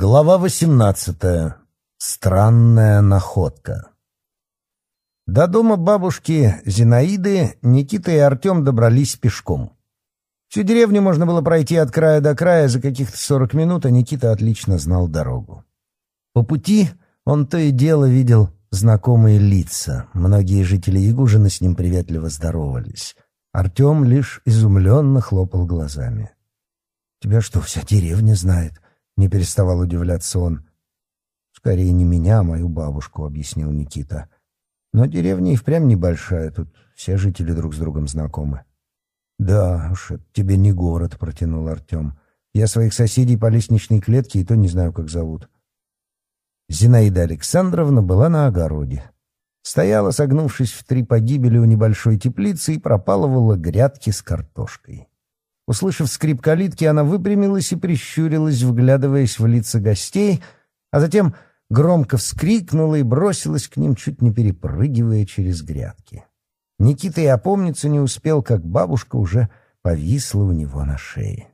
Глава 18. Странная находка. До дома бабушки Зинаиды Никита и Артем добрались пешком. Всю деревню можно было пройти от края до края за каких-то 40 минут, а Никита отлично знал дорогу. По пути он то и дело видел знакомые лица. Многие жители Ягужина с ним приветливо здоровались. Артем лишь изумленно хлопал глазами. «Тебя что, вся деревня знает?» не переставал удивляться он. Скорее не меня, а мою бабушку, объяснил Никита. Но деревня и впрямь небольшая, тут все жители друг с другом знакомы. Да уж, это тебе не город, протянул Артем. Я своих соседей по лестничной клетке и то не знаю, как зовут. Зинаида Александровна была на огороде. Стояла, согнувшись в три погибели у небольшой теплицы, и пропалывала грядки с картошкой. Услышав скрип калитки, она выпрямилась и прищурилась, вглядываясь в лица гостей, а затем громко вскрикнула и бросилась к ним, чуть не перепрыгивая через грядки. Никита и опомниться не успел, как бабушка уже повисла у него на шее.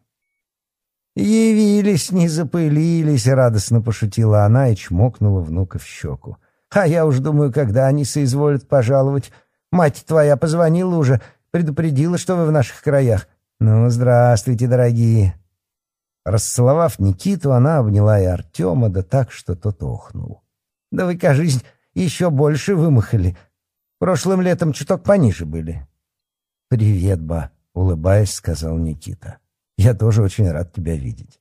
«Явились, не запылились!» — радостно пошутила она и чмокнула внука в щеку. «А я уж думаю, когда они соизволят пожаловать. Мать твоя позвонила уже, предупредила, что вы в наших краях. «Ну, здравствуйте, дорогие!» Расцеловав Никиту, она обняла и Артема, да так, что тот охнул. «Да вы, кажись, еще больше вымахали. Прошлым летом чуток пониже были». «Привет, ба», — улыбаясь, сказал Никита. «Я тоже очень рад тебя видеть».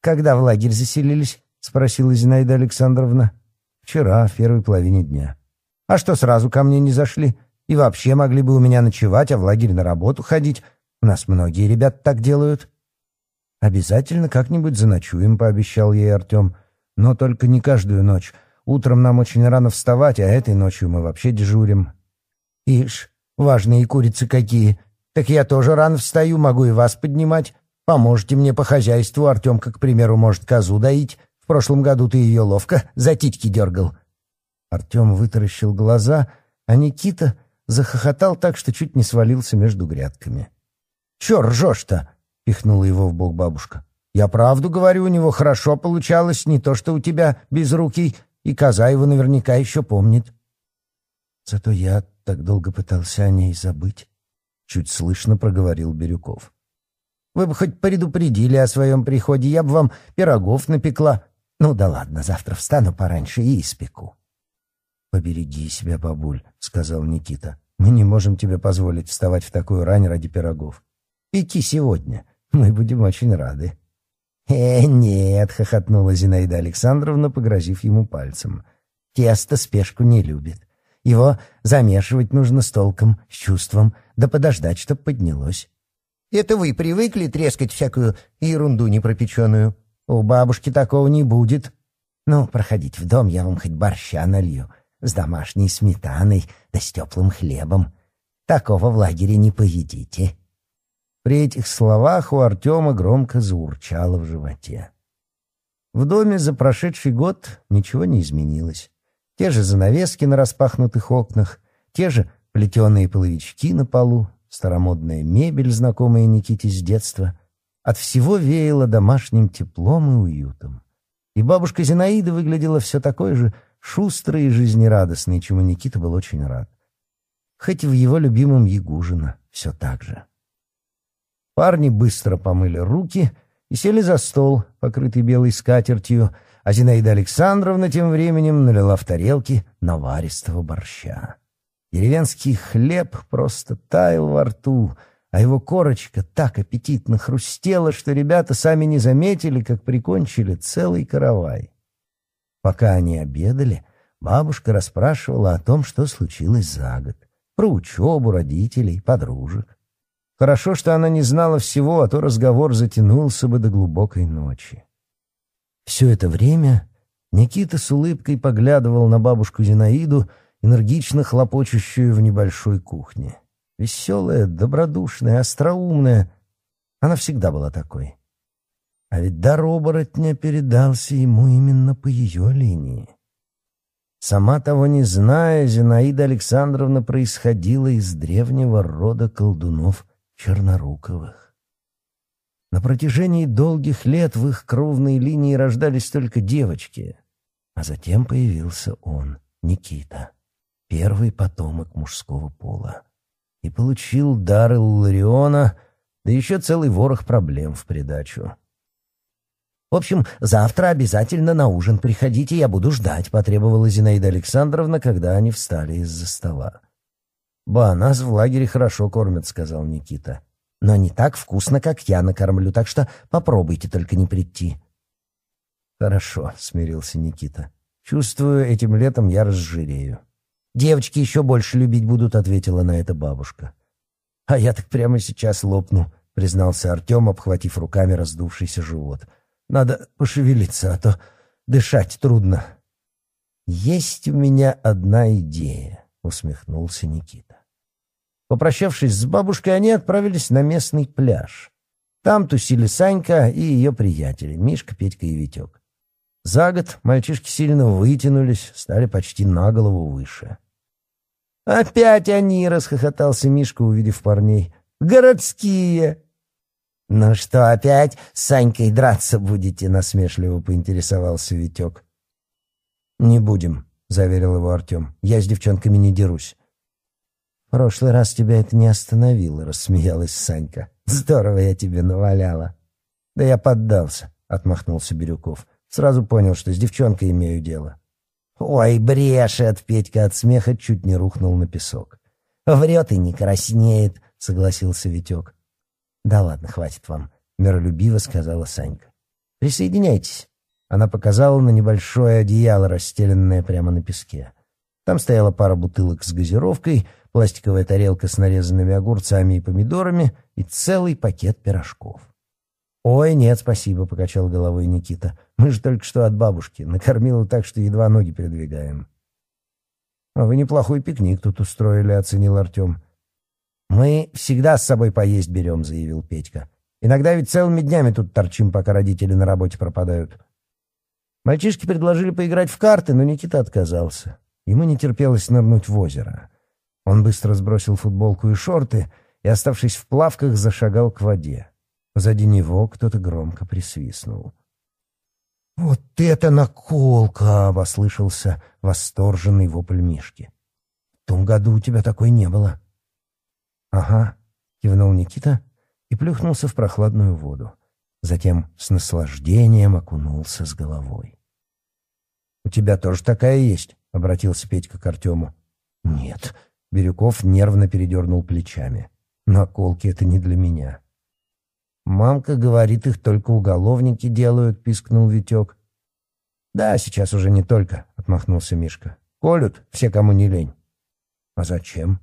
«Когда в лагерь заселились?» — спросила Зинаида Александровна. «Вчера, в первой половине дня». «А что сразу ко мне не зашли? И вообще могли бы у меня ночевать, а в лагерь на работу ходить?» Нас многие ребят так делают. Обязательно как-нибудь заночуем, пообещал ей Артем. Но только не каждую ночь. Утром нам очень рано вставать, а этой ночью мы вообще дежурим. Ишь, важные курицы какие. Так я тоже рано встаю, могу и вас поднимать. Поможете мне по хозяйству. Артемка, к примеру, может козу доить. В прошлом году ты ее ловко за титьки дергал. Артем вытаращил глаза, а Никита захохотал так, что чуть не свалился между грядками. — Чё ржёшь-то?» — пихнула его в бок бабушка. «Я правду говорю, у него хорошо получалось, не то что у тебя безрукий, и коза его наверняка ещё помнит». «Зато я так долго пытался о ней забыть», — чуть слышно проговорил Бирюков. «Вы бы хоть предупредили о своём приходе, я бы вам пирогов напекла. Ну да ладно, завтра встану пораньше и испеку». «Побереги себя, бабуль», — сказал Никита. «Мы не можем тебе позволить вставать в такую рань ради пирогов. Идти сегодня. Мы будем очень рады». «Э, нет», — хохотнула Зинаида Александровна, погрозив ему пальцем. «Тесто спешку не любит. Его замешивать нужно с толком, с чувством, да подождать, чтоб поднялось». «Это вы привыкли трескать всякую ерунду непропеченную? У бабушки такого не будет». «Ну, проходите в дом, я вам хоть борща налью. С домашней сметаной, да с теплым хлебом. Такого в лагере не поедите». При этих словах у Артема громко заурчало в животе. В доме за прошедший год ничего не изменилось. Те же занавески на распахнутых окнах, те же плетеные половички на полу, старомодная мебель, знакомая Никите с детства. От всего веяло домашним теплом и уютом. И бабушка Зинаида выглядела все такой же шустрой и жизнерадостной, чему Никита был очень рад. Хоть и в его любимом Ягужино все так же. Парни быстро помыли руки и сели за стол, покрытый белой скатертью, а Зинаида Александровна тем временем налила в тарелки наваристого борща. Деревенский хлеб просто таял во рту, а его корочка так аппетитно хрустела, что ребята сами не заметили, как прикончили целый каравай. Пока они обедали, бабушка расспрашивала о том, что случилось за год, про учебу родителей, подружек. Хорошо, что она не знала всего, а то разговор затянулся бы до глубокой ночи. Все это время Никита с улыбкой поглядывал на бабушку Зинаиду, энергично хлопочущую в небольшой кухне. Веселая, добродушная, остроумная. Она всегда была такой. А ведь дар оборотня передался ему именно по ее линии. Сама того не зная, Зинаида Александровна происходила из древнего рода колдунов черноруковых. На протяжении долгих лет в их кровной линии рождались только девочки, а затем появился он, Никита, первый потомок мужского пола, и получил дар Лариона да еще целый ворох проблем в придачу. «В общем, завтра обязательно на ужин приходите, я буду ждать», — потребовала Зинаида Александровна, когда они встали из-за стола ба нас в лагере хорошо кормят сказал никита но не так вкусно как я накормлю так что попробуйте только не прийти хорошо смирился никита чувствую этим летом я разжирею девочки еще больше любить будут ответила на это бабушка а я так прямо сейчас лопну признался артем обхватив руками раздувшийся живот надо пошевелиться а то дышать трудно «Есть у меня одна идея», — усмехнулся Никита. Попрощавшись с бабушкой, они отправились на местный пляж. Там тусили Санька и ее приятели, Мишка, Петька и Витек. За год мальчишки сильно вытянулись, стали почти на голову выше. «Опять они!» — расхохотался Мишка, увидев парней. «Городские!» «Ну что, опять с Санькой драться будете?» — насмешливо поинтересовался Витек. «Не будем», — заверил его Артем. «Я с девчонками не дерусь» прошлый раз тебя это не остановило рассмеялась санька. Здорово я тебе наваляла. Да я поддался отмахнулся бирюков. Сразу понял что с девчонкой имею дело. Ой брешет петька от смеха чуть не рухнул на песок. Врет и не краснеет согласился витек. Да ладно хватит вам миролюбиво сказала санька. Присоединяйтесь. Она показала на небольшое одеяло расстеленное прямо на песке. Там стояла пара бутылок с газировкой пластиковая тарелка с нарезанными огурцами и помидорами и целый пакет пирожков. «Ой, нет, спасибо», — покачал головой Никита. «Мы же только что от бабушки. Накормила так, что едва ноги передвигаем». «А вы неплохой пикник тут устроили», — оценил Артем. «Мы всегда с собой поесть берем», — заявил Петька. «Иногда ведь целыми днями тут торчим, пока родители на работе пропадают». Мальчишки предложили поиграть в карты, но Никита отказался. Ему не терпелось нырнуть в озеро. Он быстро сбросил футболку и шорты и, оставшись в плавках, зашагал к воде. Позади него кто-то громко присвистнул. «Вот это наколка!» — послышался восторженный вопль Мишки. «В том году у тебя такой не было». «Ага», — кивнул Никита и плюхнулся в прохладную воду. Затем с наслаждением окунулся с головой. «У тебя тоже такая есть?» — обратился Петька к Артему. «Нет», Бирюков нервно передернул плечами. «Наколки — это не для меня». «Мамка говорит, их только уголовники делают», — пискнул Витек. «Да, сейчас уже не только», — отмахнулся Мишка. «Колют все, кому не лень». «А зачем?»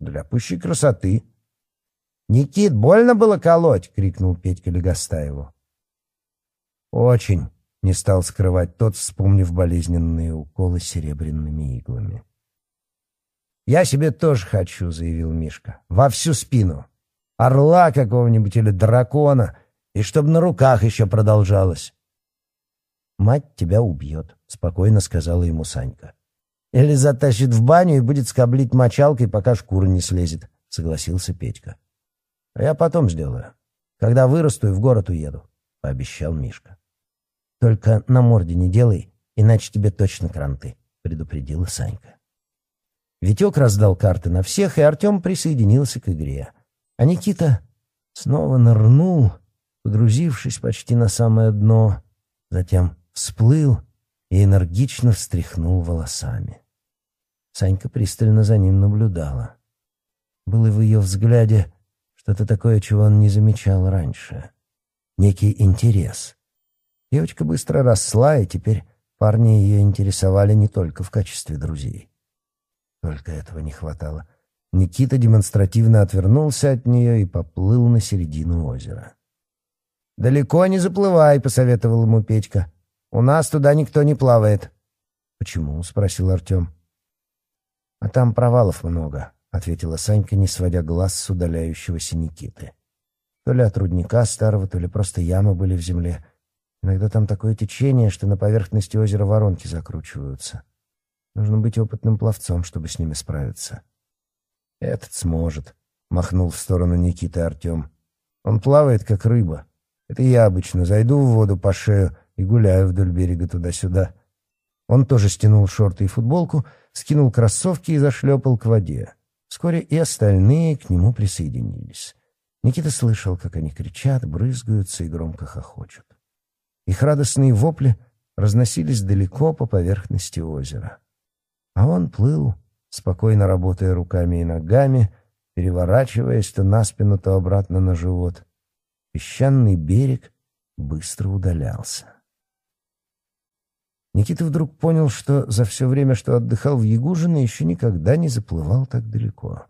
«Для пущей красоты». «Никит, больно было колоть!» — крикнул Петька Легостаеву. «Очень!» — не стал скрывать тот, вспомнив болезненные уколы серебряными иглами. Я себе тоже хочу», — заявил Мишка. «Во всю спину. Орла какого-нибудь или дракона, и чтобы на руках еще продолжалось». «Мать тебя убьет», — спокойно сказала ему Санька. «Или затащит в баню и будет скоблить мочалкой, пока шкура не слезет», — согласился Петька. «А «Я потом сделаю. Когда вырасту и в город уеду», — пообещал Мишка. «Только на морде не делай, иначе тебе точно кранты», — предупредила Санька. Витек раздал карты на всех, и Артем присоединился к игре. А Никита снова нырнул, погрузившись почти на самое дно, затем всплыл и энергично встряхнул волосами. Санька пристально за ним наблюдала. Было в ее взгляде что-то такое, чего он не замечал раньше. Некий интерес. Девочка быстро росла, и теперь парни ее интересовали не только в качестве друзей. Только этого не хватало. Никита демонстративно отвернулся от нее и поплыл на середину озера. «Далеко не заплывай», — посоветовал ему Петька. «У нас туда никто не плавает». «Почему?» — спросил Артем. «А там провалов много», — ответила Санька, не сводя глаз с удаляющегося Никиты. То ли от рудника старого, то ли просто ямы были в земле. Иногда там такое течение, что на поверхности озера воронки закручиваются. Нужно быть опытным пловцом, чтобы с ними справиться. Этот сможет, махнул в сторону Никиты Артем. Он плавает, как рыба. Это я обычно зайду в воду по шею и гуляю вдоль берега туда-сюда. Он тоже стянул шорты и футболку, скинул кроссовки и зашлепал к воде. Вскоре и остальные к нему присоединились. Никита слышал, как они кричат, брызгаются и громко хохочут. Их радостные вопли разносились далеко по поверхности озера. А он плыл, спокойно работая руками и ногами, переворачиваясь то на спину, то обратно на живот. Песчаный берег быстро удалялся. Никита вдруг понял, что за все время, что отдыхал в Ягужино, еще никогда не заплывал так далеко.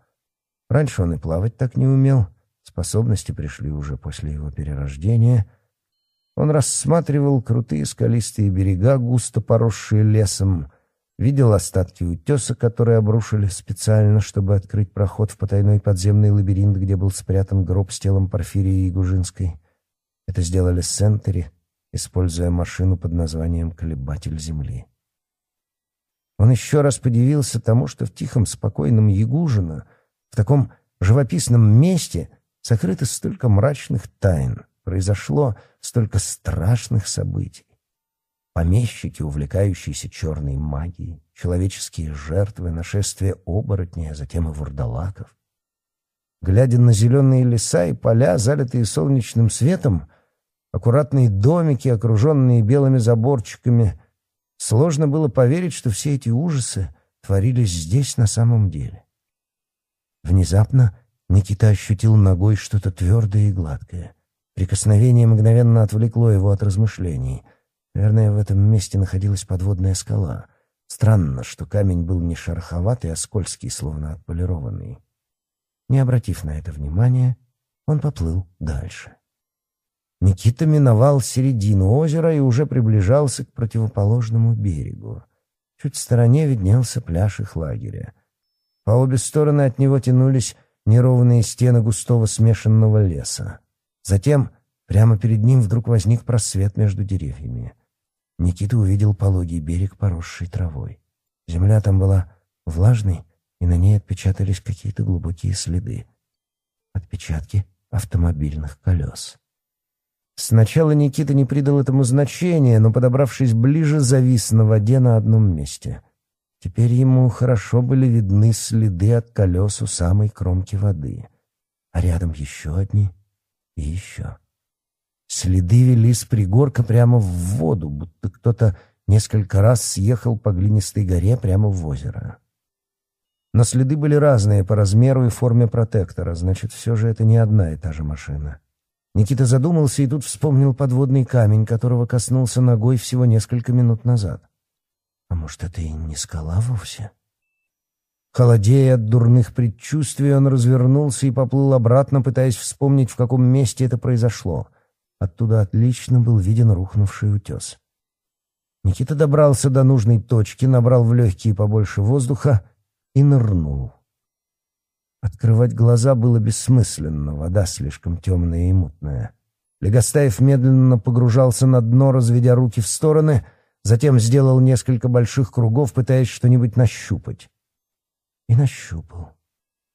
Раньше он и плавать так не умел, способности пришли уже после его перерождения. Он рассматривал крутые скалистые берега, густо поросшие лесом, видел остатки утеса, которые обрушили специально, чтобы открыть проход в потайной подземный лабиринт, где был спрятан гроб с телом Порфирии Ягужинской. Это сделали с Сентери, используя машину под названием «Колебатель земли». Он еще раз подивился тому, что в тихом, спокойном Ягужино, в таком живописном месте, сокрыто столько мрачных тайн, произошло столько страшных событий. Помещики, увлекающиеся черной магией, человеческие жертвы, нашествие оборотней, а затем и вурдалаков. Глядя на зеленые леса и поля, залитые солнечным светом, аккуратные домики, окруженные белыми заборчиками, сложно было поверить, что все эти ужасы творились здесь на самом деле. Внезапно Никита ощутил ногой что-то твердое и гладкое. Прикосновение мгновенно отвлекло его от размышлений — Наверное, в этом месте находилась подводная скала. Странно, что камень был не шероховатый, а скользкий, словно отполированный. Не обратив на это внимания, он поплыл дальше. Никита миновал середину озера и уже приближался к противоположному берегу. Чуть в стороне виднелся пляж их лагеря. По обе стороны от него тянулись неровные стены густого смешанного леса. Затем прямо перед ним вдруг возник просвет между деревьями — Никита увидел пологий берег, поросший травой. Земля там была влажной, и на ней отпечатались какие-то глубокие следы. Отпечатки автомобильных колес. Сначала Никита не придал этому значения, но, подобравшись ближе, завис на воде на одном месте. Теперь ему хорошо были видны следы от колес у самой кромки воды, а рядом еще одни и еще. Следы вели с пригорка прямо в воду, будто кто-то несколько раз съехал по глинистой горе прямо в озеро. Но следы были разные по размеру и форме протектора, значит, все же это не одна и та же машина. Никита задумался и тут вспомнил подводный камень, которого коснулся ногой всего несколько минут назад. А может, это и не скала вовсе? Холодея от дурных предчувствий, он развернулся и поплыл обратно, пытаясь вспомнить, в каком месте это произошло — Оттуда отлично был виден рухнувший утес. Никита добрался до нужной точки, набрал в легкие побольше воздуха и нырнул. Открывать глаза было бессмысленно, вода слишком темная и мутная. Легостаев медленно погружался на дно, разведя руки в стороны, затем сделал несколько больших кругов, пытаясь что-нибудь нащупать. И нащупал.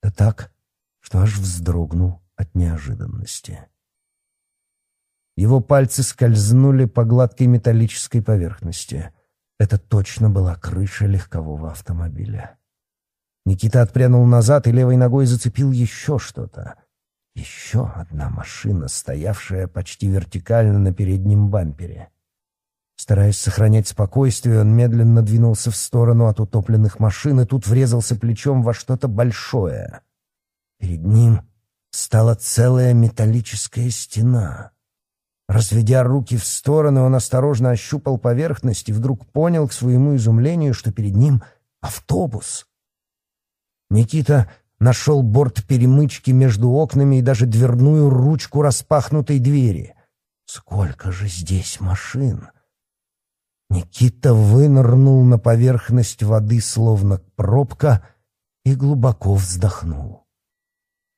Да так, что аж вздрогнул от неожиданности. Его пальцы скользнули по гладкой металлической поверхности. Это точно была крыша легкового автомобиля. Никита отпрянул назад и левой ногой зацепил еще что-то. Еще одна машина, стоявшая почти вертикально на переднем бампере. Стараясь сохранять спокойствие, он медленно двинулся в сторону от утопленных машин и тут врезался плечом во что-то большое. Перед ним стала целая металлическая стена. Разведя руки в стороны, он осторожно ощупал поверхность и вдруг понял к своему изумлению, что перед ним автобус. Никита нашел борт перемычки между окнами и даже дверную ручку распахнутой двери. Сколько же здесь машин! Никита вынырнул на поверхность воды, словно пробка, и глубоко вздохнул.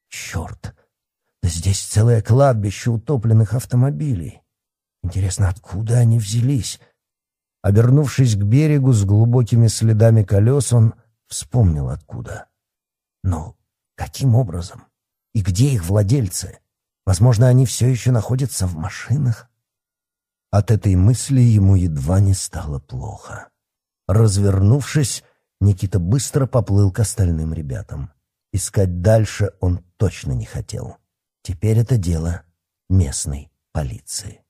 Черт! Да здесь целое кладбище утопленных автомобилей. Интересно, откуда они взялись? Обернувшись к берегу с глубокими следами колес, он вспомнил откуда. Но каким образом? И где их владельцы? Возможно, они все еще находятся в машинах? От этой мысли ему едва не стало плохо. Развернувшись, Никита быстро поплыл к остальным ребятам. Искать дальше он точно не хотел. Теперь это дело местной полиции.